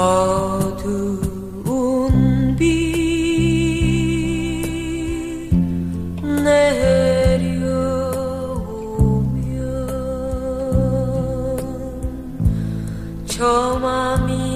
Ödün bir nehir yumyan Çomami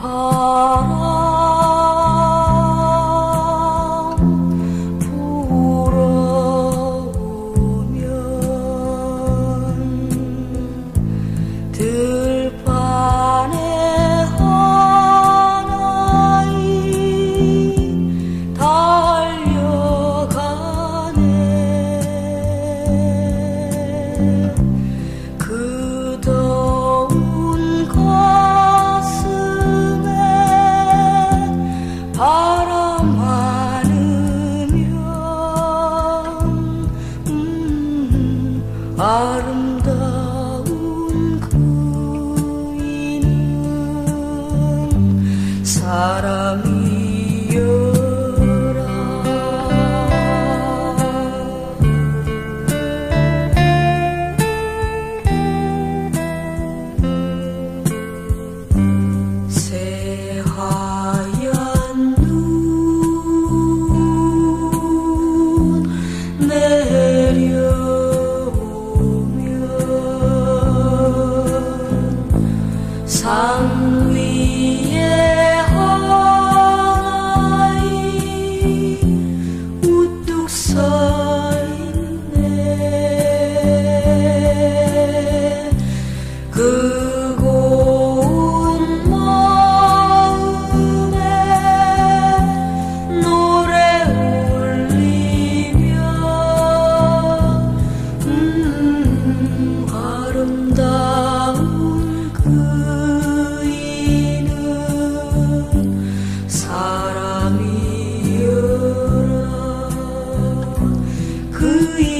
oh 아름다운 그이는 사람이 Hallelujah.